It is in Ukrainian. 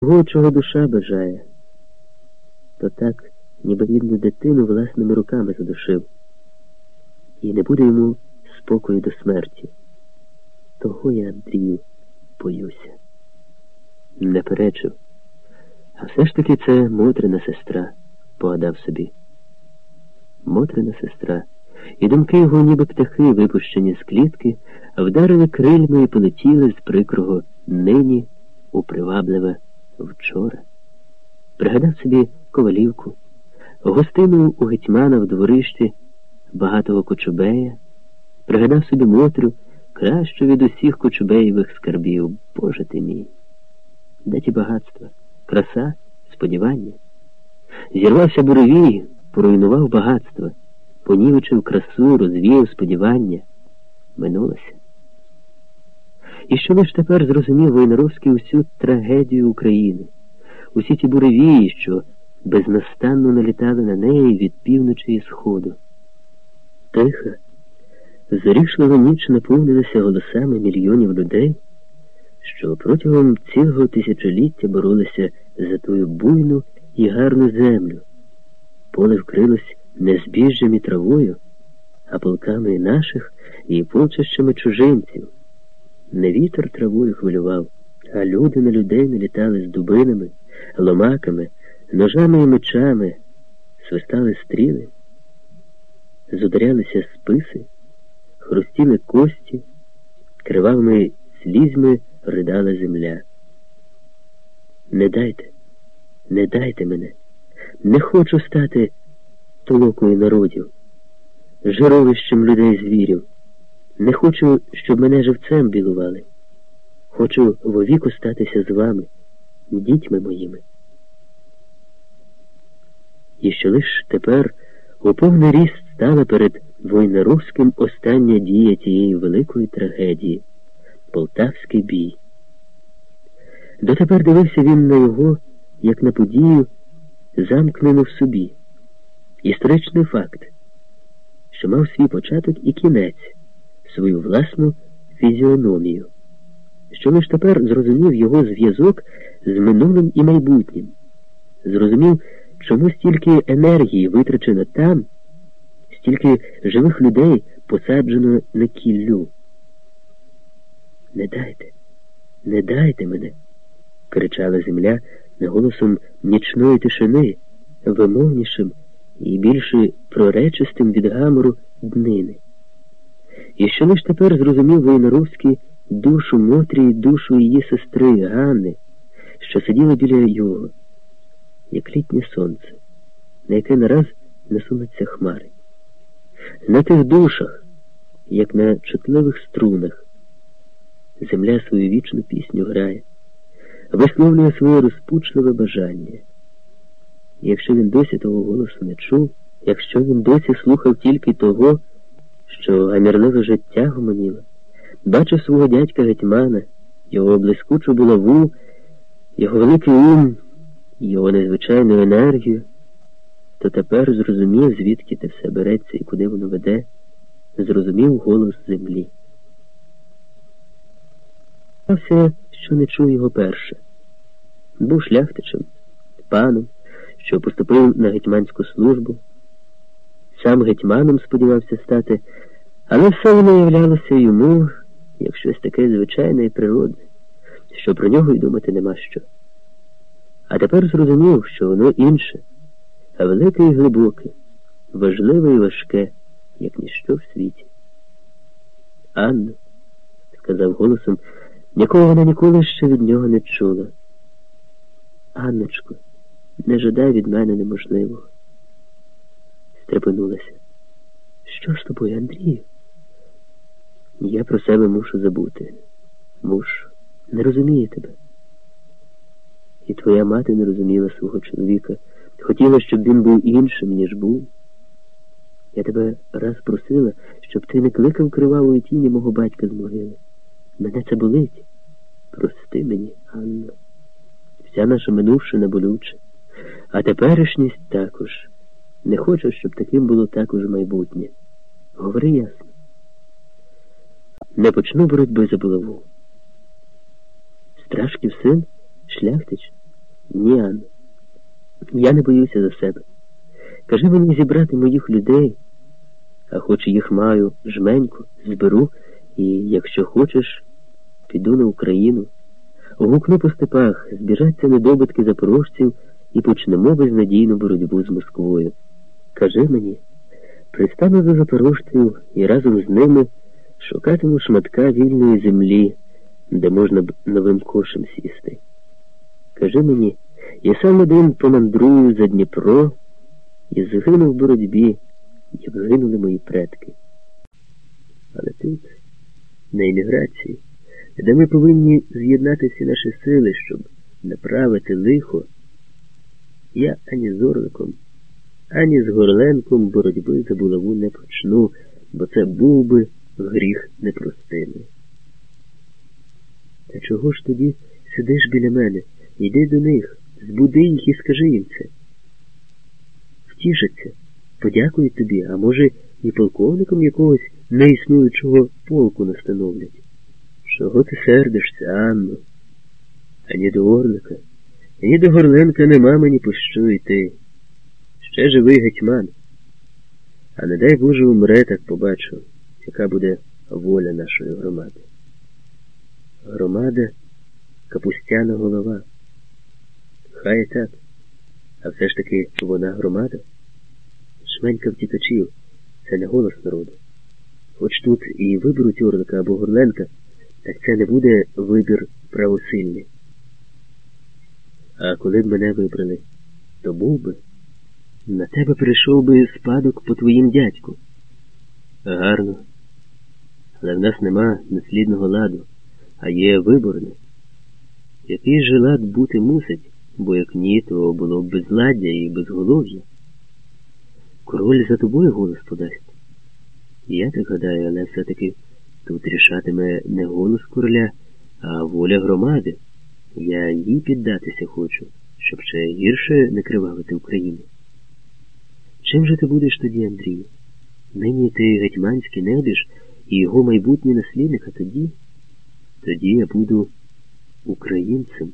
того, чого душа бажає, то так, ніби рідну дитину власними руками задушив, і не буде йому спокою до смерті. Того я, Андрію, боюся. Не перечив. А все ж таки це Мотрина сестра, погадав собі. Мотрина сестра, і думки його, ніби птахи, випущені з клітки, вдарили крильми і полетіли з прикрого нині у привабливе вчора. Пригадав собі ковалівку, гостину у гетьмана в дворищі багатого кочубея, пригадав собі Мотрю, кращу від усіх кочубеєвих скарбів, Боже ти мій. Де ті багатства, краса, сподівання? Зірвався буревій, поруйнував багатство, понівечив красу, розвіяв сподівання, минулося. І що лиш тепер зрозумів Войнаровський усю трагедію України, усі ті буревії, що безнастанно налітали на неї від півночі і сходу. Тиха, зорішлива ніч наповнилася голосами мільйонів людей, що протягом цілого тисячоліття боролися за тую буйну і гарну землю. Поле вкрилось не збіжжям і травою, а полками наших і полчищами чужинців. Не вітер травою хвилював, а люди на людей налітали з дубинами, ломаками, ножами і мечами, свистали стріли, зударялися списи, хрустіли кості, кривавими слізьми ридала земля. Не дайте, не дайте мене, не хочу стати толокою народів, жировищем людей звірів. Не хочу, щоб мене живцем білували. Хочу вовіку статися з вами, дітьми моїми. І що лиш тепер у повний ріст стала перед Войнаровським остання дія тієї великої трагедії Полтавський бій. Дотепер дивився він на його, як на подію, замкнену в собі. Історичний факт, що мав свій початок і кінець свою власну фізіономію, що лиш тепер зрозумів його зв'язок з минулим і майбутнім, зрозумів, чому стільки енергії витрачено там, стільки живих людей посаджено на кіллю. Не дайте, не дайте мене, кричала земля голосом нічної тишини, вимовнішим і більше проречистим від гамору днини. І що лиш тепер зрозумів Войнаровський душу Мотрі і душу її сестри Ганни, що сиділа біля його, як літнє сонце, на яке нараз насунуться хмари. На тих душах, як на чутливих струнах, земля свою вічну пісню грає, висловлює своє розпучливе бажання. І якщо він досі того голосу не чув, якщо він досі слухав тільки того, що гамірливе життя гомоніло, бачив свого дядька гетьмана, його блискучу булаву, його великий ум, його незвичайну енергію, то тепер зрозумів, звідки те все береться і куди воно веде, зрозумів голос землі. Стався, що не чув його перше. Був шляхтичем, паном, що поступив на гетьманську службу. Сам гетьманом сподівався стати, але все воно являлося йому як щось таке звичайне і природне, що про нього й думати нема що. А тепер зрозумів, що воно інше, а велике і глибоке, важливе і важке, як ніщо в світі. Анна, сказав голосом, нікого вона ніколи ще від нього не чула. Анночко, не жадай від мене неможливого стрепенулася. Що з тобою, Андрію? Я про себе мушу забути. Мушу. Не розумію тебе. І твоя мати не розуміла свого чоловіка. Хотіла, щоб він був іншим, ніж був. Я тебе раз просила, щоб ти не кликав кривавої тіні мого батька з могили. Мене це болить. Прости мені, Анна. Вся наша минувшина болюча, а теперішність також. Не хочу, щоб таким було також майбутнє. Говори ясно. Не почну боротьби за булаву. Страшків син, шляхтич, Ні, Анно. Я не боюся за себе. Кажи мені зібрати моїх людей, а хоч їх маю жменьку, зберу, і, якщо хочеш, піду на Україну, гукну по степах, збіжаться недобитки запорожців і почнемо безнадійну боротьбу з Москвою. Кажи мені, пристану до запорожців і разом з ними шукатиму шматка вільної землі, де можна б новим кошем сісти. Кажи мені, я сам один помандрую за Дніпро і загину в боротьбі, як гинули мої предки. Але тут, на еміграції, де ми повинні з'єднати всі наші сили, щоб направити лихо, я ані з Орликом, ані з Горленком боротьби за булаву не почну, бо це був би гріх непростимий. Та чого ж тоді сидиш біля мене? Йди до них, збуди їх і скажи їм це. Втішаться, подякують тобі, а може, і полковником якогось неіснуючого полку настановлять. Чого ти сердишся, Анно? Ані до Орлика, ані до Горленка нема мені пощо йти. Ще живий гетьман. А не дай Боже умре, так побачу, яка буде воля нашої громади. Громада капустяна голова. Хай так. А все ж таки вона громада. Шменька втікачів це не голос народу. Хоч тут і виберуть Орлика або Горленка, так це не буде вибір правосильний. А коли б мене вибрали, то був би. На тебе прийшов би спадок по твоїм дядьку. Гарно. Але в нас нема наслідного ладу, а є виборне. Який же лад бути мусить, бо як ні, то було б безладдя і безголов'я. Король за тобою голос подасть. Я так гадаю, але все-таки тут рішатиме не голос короля, а воля громади. Я їй піддатися хочу, щоб ще гірше не кривавити Україну. Чим же ти будеш тоді, Андрію? Нині ти гетьманський небіж і його майбутній наслідник, а тоді, тоді я буду українцем.